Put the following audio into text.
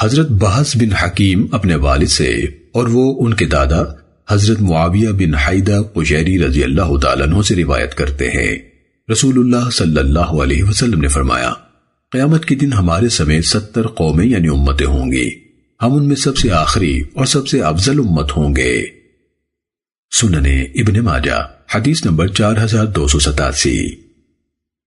حضرت بحث بن حکیم اپنے والد سے اور وہ ان کے دادا حضرت معاویہ بن حیدہ قجیری رضی اللہ تعالیٰ عنہ سے روایت کرتے ہیں۔ رسول اللہ صلی اللہ علیہ وسلم نے فرمایا، قیامت کے دن ہمارے سمیت ستر قومیں یعنی امتیں ہوں گی۔ ہم ان میں سب سے آخری اور سب سے افضل امت ہوں گے۔ سننے ابن ماجہ، حدیث نمبر چار ہزار دو سو ستاسی۔